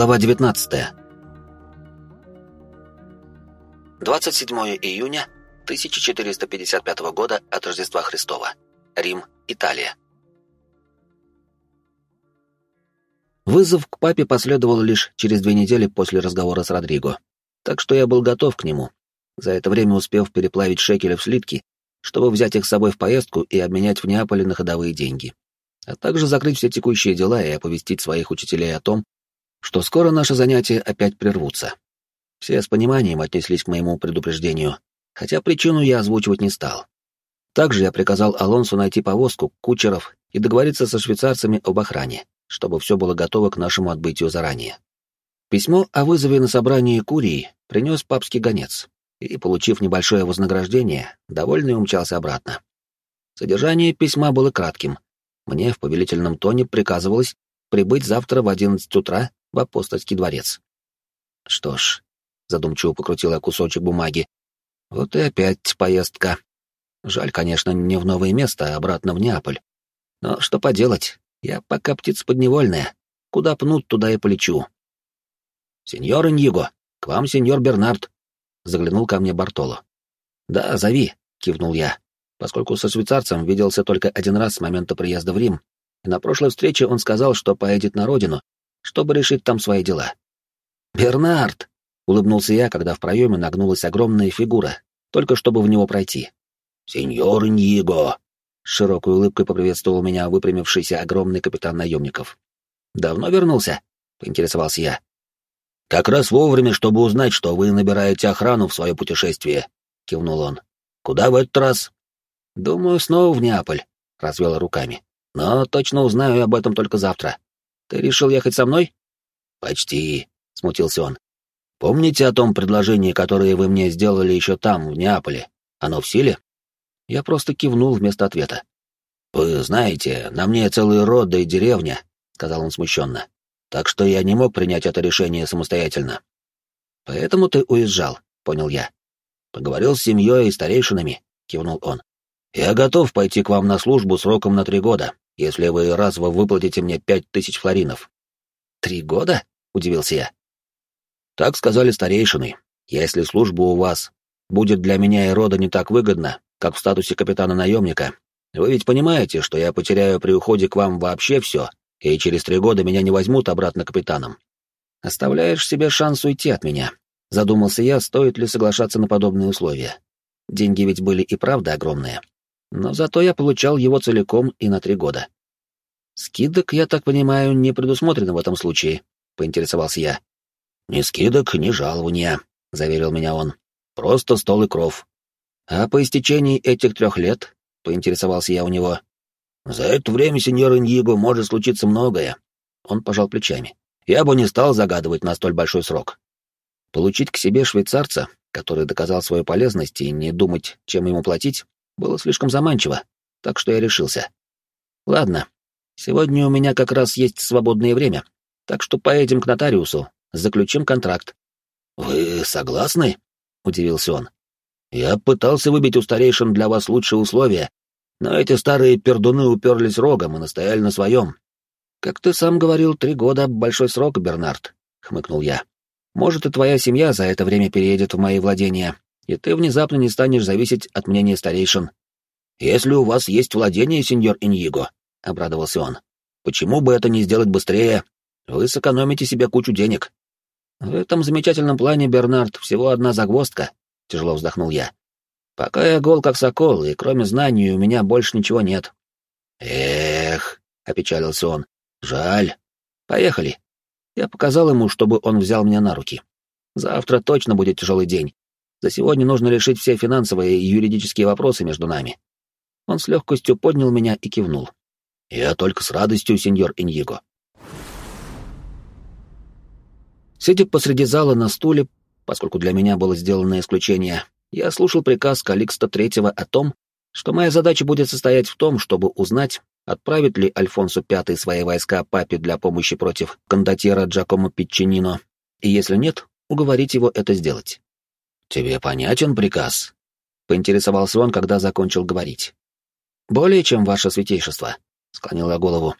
Глава 19. 27 июня 1455 года от Рождества Христова. Рим, Италия. Вызов к папе последовал лишь через две недели после разговора с Родриго. Так что я был готов к нему, за это время успев переплавить шекели в слитки, чтобы взять их с собой в поездку и обменять в Неаполе на ходовые деньги. А также закрыть все текущие дела и оповестить своих учителей о том, что скоро наши занятия опять прервутся. Все с пониманием отнеслись к моему предупреждению, хотя причину я озвучивать не стал. Также я приказал Алонсу найти повозку, кучеров и договориться со швейцарцами об охране, чтобы все было готово к нашему отбытию заранее. Письмо о вызове на собрание Курии принес папский гонец, и, получив небольшое вознаграждение, довольный умчался обратно. Содержание письма было кратким. Мне в повелительном тоне приказывалось прибыть завтра в одиннадцать утра в апостольский дворец. Что ж, задумчиво покрутила кусочек бумаги. Вот и опять поездка. Жаль, конечно, не в новое место, а обратно в Неаполь. Но что поделать, я пока птица подневольная. Куда пнут, туда и полечу. «Сеньор Иньего, к вам сеньор Бернард», — заглянул ко мне Бартоло. «Да, зови», — кивнул я, поскольку со швейцарцем виделся только один раз с момента приезда в Рим, на прошлой встрече он сказал, что поедет на родину, чтобы решить там свои дела. «Бернард!» — улыбнулся я, когда в проеме нагнулась огромная фигура, только чтобы в него пройти. «Сеньор Ньего!» — с широкой улыбкой поприветствовал меня выпрямившийся огромный капитан наемников. «Давно вернулся?» — поинтересовался я. «Как раз вовремя, чтобы узнать, что вы набираете охрану в свое путешествие», — кивнул он. «Куда в этот раз?» «Думаю, снова в Неаполь», — развел руками. «Но точно узнаю об этом только завтра. Ты решил ехать со мной? Почти, смутился он. Помните о том предложении, которое вы мне сделали еще там, в Неаполе? Оно в силе? Я просто кивнул вместо ответа. Вы знаете, на мне целый род да и деревня, сказал он смущенно. Так что я не мог принять это решение самостоятельно. Поэтому ты уезжал, понял я. Поговорил с семьей и старейшинами, кивнул он. Я готов пойти к вам на службу сроком на три года, если вы разово выплатите мне пять тысяч флоринов». «Три года?» — удивился я. «Так сказали старейшины. Если служба у вас будет для меня и рода не так выгодна, как в статусе капитана-наемника, вы ведь понимаете, что я потеряю при уходе к вам вообще все, и через три года меня не возьмут обратно капитаном. Оставляешь себе шанс уйти от меня. Задумался я, стоит ли соглашаться на подобные условия. Деньги ведь были и правда огромные но зато я получал его целиком и на три года. Скидок, я так понимаю, не предусмотрено в этом случае, поинтересовался я. Ни скидок, ни жалования, заверил меня он. Просто стол и кров. А по истечении этих трех лет, поинтересовался я у него. За это время, сеньор Иньего, может случиться многое. Он пожал плечами. Я бы не стал загадывать на столь большой срок. Получить к себе швейцарца, который доказал свою полезность и не думать, чем ему платить, было слишком заманчиво, так что я решился. Ладно, сегодня у меня как раз есть свободное время, так что поедем к нотариусу, заключим контракт. Вы согласны? удивился он. Я пытался выбить у старейшин для вас лучшие условия, но эти старые пердуны уперлись рогом и настояли на своем. Как ты сам говорил, три года — большой срок, Бернард, — хмыкнул я. Может, и твоя семья за это время переедет в мои владения, и ты внезапно не станешь зависеть от мнения старейшин. «Если у вас есть владение, сеньор Иньего», — обрадовался он, — «почему бы это не сделать быстрее? Вы сэкономите себе кучу денег». «В этом замечательном плане, Бернард, всего одна загвоздка», — тяжело вздохнул я. «Пока я гол как сокол, и кроме знаний у меня больше ничего нет». «Эх», — опечалился он, — «жаль. Поехали». Я показал ему, чтобы он взял меня на руки. Завтра точно будет тяжелый день, за сегодня нужно решить все финансовые и юридические вопросы между нами. Он с легкостью поднял меня и кивнул. Я только с радостью, сеньор Иньего. Сидя посреди зала на стуле, поскольку для меня было сделано исключение, я слушал приказ Каликста Третьего о том, что моя задача будет состоять в том, чтобы узнать, отправит ли Альфонсо V свои войска папе для помощи против кондотьера Джакомо Пиччинино, и если нет, уговорить его это сделать. «Тебе понятен приказ?» — поинтересовался он, когда закончил говорить. «Более чем ваше святейшество», — склонила голову.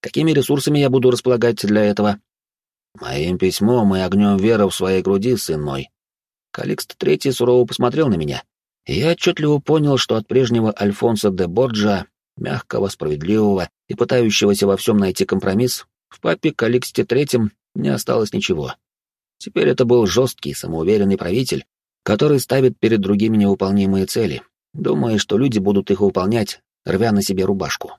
«Какими ресурсами я буду располагать для этого?» Моим письмом и огнем веры в своей груди, сын мой. Каликст Третий сурово посмотрел на меня, я отчетливо понял, что от прежнего Альфонса де Борджа, мягкого, справедливого и пытающегося во всем найти компромисс, в папе Каликсте Третьем не осталось ничего. Теперь это был жесткий, самоуверенный правитель, который ставит перед другими невыполнимые цели, думая, что люди будут их выполнять, рвя на себе рубашку.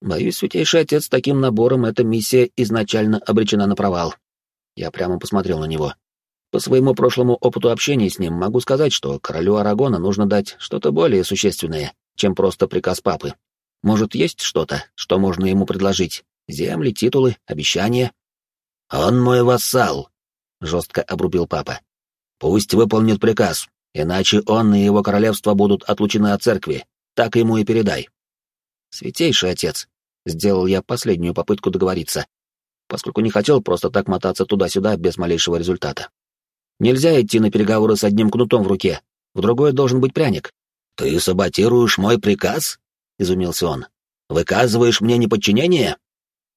Боюсь, святейший отец, таким набором эта миссия изначально обречена на провал. Я прямо посмотрел на него. По своему прошлому опыту общения с ним могу сказать, что королю Арагона нужно дать что-то более существенное, чем просто приказ папы. Может, есть что-то, что можно ему предложить? Земли, титулы, обещания? «Он мой вассал», — жестко обрубил папа. «Пусть выполнит приказ, иначе он и его королевство будут отлучены от церкви. Так ему и передай». «Святейший отец», — сделал я последнюю попытку договориться, поскольку не хотел просто так мотаться туда-сюда без малейшего результата. «Нельзя идти на переговоры с одним кнутом в руке, в другой должен быть пряник». «Ты саботируешь мой приказ?» — изумился он. «Выказываешь мне неподчинение?»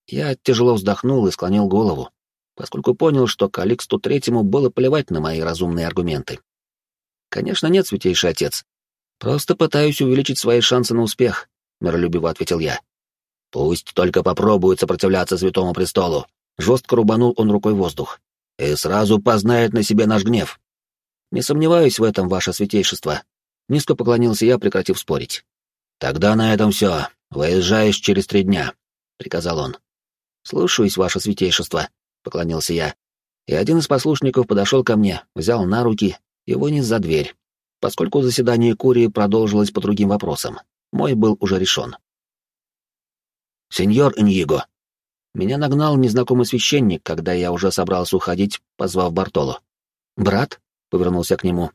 Я тяжело вздохнул и склонил голову, поскольку понял, что Каликсту Третьему было плевать на мои разумные аргументы. «Конечно нет, святейший отец. Просто пытаюсь увеличить свои шансы на успех», — миролюбиво ответил я. «Пусть только попробует сопротивляться Святому Престолу», — жестко рубанул он рукой воздух. «И сразу познает на себе наш гнев». «Не сомневаюсь в этом, ваше святейшество», — низко поклонился я, прекратив спорить. «Тогда на этом все. Выезжаешь через три дня», — приказал он. «Слушаюсь, ваше святейшество», — поклонился я. И один из послушников подошел ко мне, взял на руки и вынес за дверь, поскольку заседание Курии продолжилось по другим вопросам. Мой был уже решен. «Сеньор Иньего!» Меня нагнал незнакомый священник, когда я уже собрался уходить, позвав Бартоло. «Брат?» — повернулся к нему.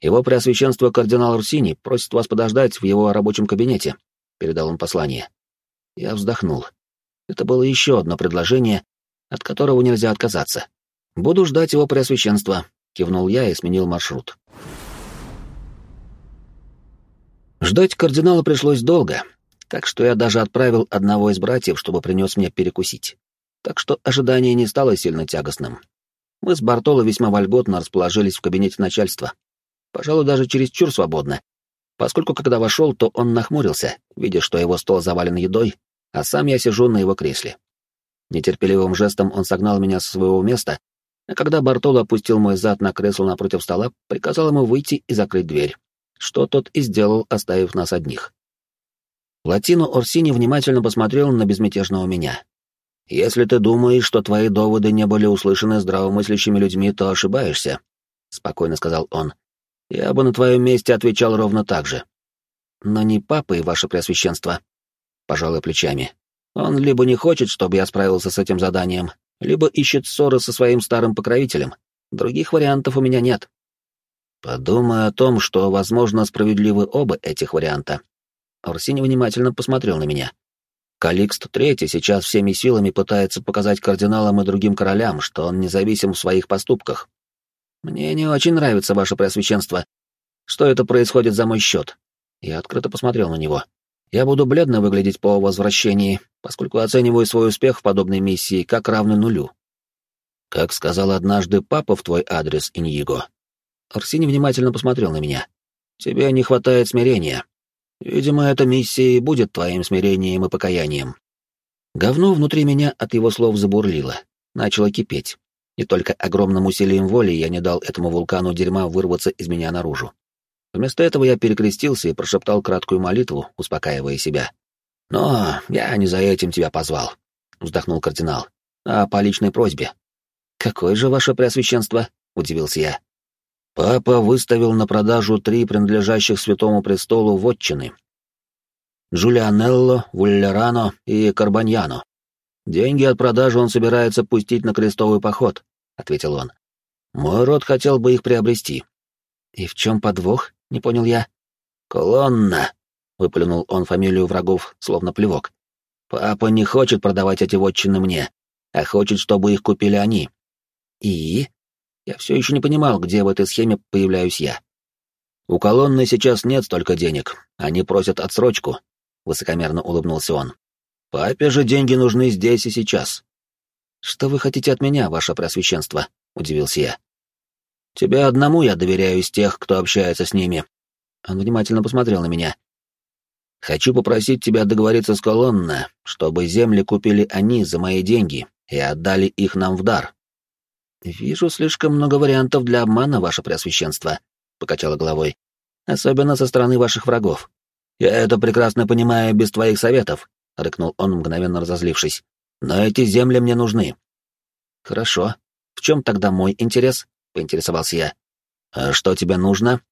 «Его преосвященство кардинал Урсини просит вас подождать в его рабочем кабинете», — передал он послание. Я вздохнул. Это было еще одно предложение, от которого нельзя отказаться. «Буду ждать его преосвященства», — кивнул я и сменил маршрут. Ждать кардинала пришлось долго, так что я даже отправил одного из братьев, чтобы принес мне перекусить. Так что ожидание не стало сильно тягостным. Мы с Бартоло весьма вольготно расположились в кабинете начальства. Пожалуй, даже чересчур свободно, поскольку когда вошел, то он нахмурился, видя, что его стол завален едой, а сам я сижу на его кресле. Нетерпеливым жестом он согнал меня со своего места, а когда Бартоло опустил мой зад на кресло напротив стола, приказал ему выйти и закрыть дверь, что тот и сделал, оставив нас одних. Латино Орсини внимательно посмотрел на безмятежного меня. «Если ты думаешь, что твои доводы не были услышаны здравомыслящими людьми, то ошибаешься», — спокойно сказал он. «Я бы на твоем месте отвечал ровно так же». «Но не папа и ваше преосвященство», пожалуй, плечами. Он либо не хочет, чтобы я справился с этим заданием, либо ищет ссоры со своим старым покровителем. Других вариантов у меня нет. Подумай о том, что, возможно, справедливы оба этих варианта. Орсини внимательно посмотрел на меня. Каликст Третий сейчас всеми силами пытается показать кардиналам и другим королям, что он независим в своих поступках. Мне не очень нравится ваше преосвященство. Что это происходит за мой счет? Я открыто посмотрел на него. Я буду бледно выглядеть по возвращении, поскольку оцениваю свой успех в подобной миссии как равный нулю. Как сказал однажды папа в твой адрес, Иньего. Арсений внимательно посмотрел на меня. Тебе не хватает смирения. Видимо, эта миссия и будет твоим смирением и покаянием. Говно внутри меня от его слов забурлило, начало кипеть. И только огромным усилием воли я не дал этому вулкану дерьма вырваться из меня наружу. Вместо этого я перекрестился и прошептал краткую молитву, успокаивая себя. «Но я не за этим тебя позвал», — вздохнул кардинал, — «а по личной просьбе». «Какое же ваше преосвященство?» — удивился я. «Папа выставил на продажу три принадлежащих Святому Престолу вотчины. Джулианелло, Вуллерано и Карбаньяно. Деньги от продажи он собирается пустить на крестовый поход», — ответил он. «Мой род хотел бы их приобрести». «И в чем подвох?» — не понял я. «Колонна!» — выплюнул он фамилию врагов, словно плевок. «Папа не хочет продавать эти вотчины мне, а хочет, чтобы их купили они». «И?» Я все еще не понимал, где в этой схеме появляюсь я. «У колонны сейчас нет столько денег, они просят отсрочку», — высокомерно улыбнулся он. «Папе же деньги нужны здесь и сейчас». «Что вы хотите от меня, ваше преосвященство?» — удивился я. «Тебе одному я доверяю из тех, кто общается с ними». Он внимательно посмотрел на меня. «Хочу попросить тебя договориться с Колонна, чтобы земли купили они за мои деньги и отдали их нам в дар». «Вижу слишком много вариантов для обмана, ваше преосвященство», — покачала головой. «Особенно со стороны ваших врагов». «Я это прекрасно понимаю без твоих советов», — рыкнул он, мгновенно разозлившись. «Но эти земли мне нужны». «Хорошо. В чем тогда мой интерес?» — поинтересовался я. «А что тебе нужно?»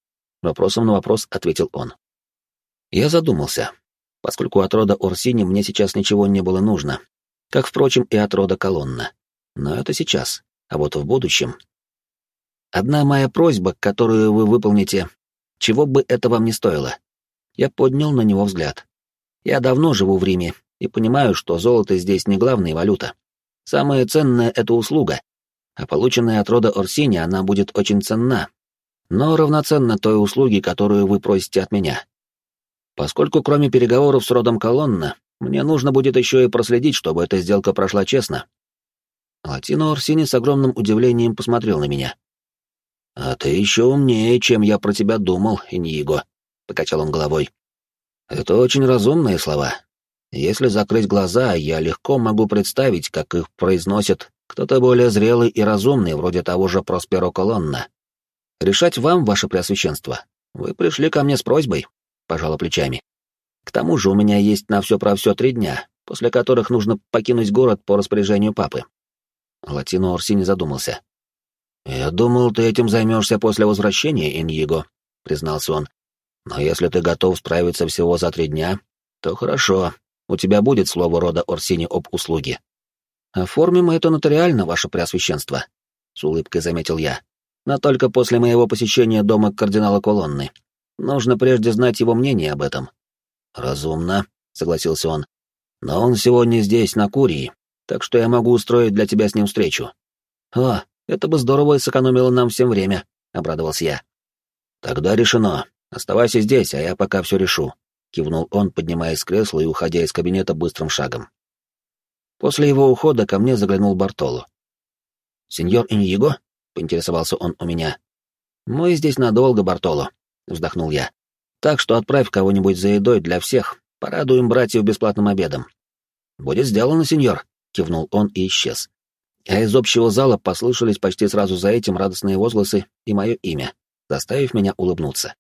Вопросом на вопрос ответил он. Я задумался, поскольку от рода Орсини мне сейчас ничего не было нужно, как, впрочем, и от рода Колонна. Но это сейчас, а вот в будущем... Одна моя просьба, которую вы выполните, чего бы это вам не стоило. Я поднял на него взгляд. Я давно живу в Риме и понимаю, что золото здесь не главная валюта. Самое ценное — это услуга, а полученная от рода Орсини она будет очень ценна, но равноценна той услуге, которую вы просите от меня. Поскольку кроме переговоров с родом Колонна, мне нужно будет еще и проследить, чтобы эта сделка прошла честно. Латино Орсини с огромным удивлением посмотрел на меня. «А ты еще умнее, чем я про тебя думал, Иньиго», — покачал он головой. «Это очень разумные слова. Если закрыть глаза, я легко могу представить, как их произносит кто-то более зрелый и разумный, вроде того же Просперо Колонна. Решать вам, ваше преосвященство. Вы пришли ко мне с просьбой», — пожала плечами. «К тому же у меня есть на все про все три дня, после которых нужно покинуть город по распоряжению папы». Латино Орсини задумался. «Я думал, ты этим займешься после возвращения, Иньего», — признался он. «Но если ты готов справиться всего за три дня, то хорошо, у тебя будет слово рода Орсини об услуге». «Оформим это нотариально, ваше преосвященство», — с улыбкой заметил я. «Но только после моего посещения дома кардинала Колонны. Нужно прежде знать его мнение об этом». «Разумно», — согласился он. «Но он сегодня здесь, на Курии, так что я могу устроить для тебя с ним встречу». «О, это бы здорово и сэкономило нам всем время», — обрадовался я. «Тогда решено. Оставайся здесь, а я пока все решу», — кивнул он, поднимаясь с кресла и уходя из кабинета быстрым шагом. После его ухода ко мне заглянул Бартоло. «Сеньор Иньего?» — поинтересовался он у меня. «Мы здесь надолго, Бартоло», — вздохнул я. «Так что отправь кого-нибудь за едой для всех, порадуем братьев бесплатным обедом». «Будет сделано, сеньор», — кивнул он и исчез а из общего зала послышались почти сразу за этим радостные возгласы и мое имя, заставив меня улыбнуться.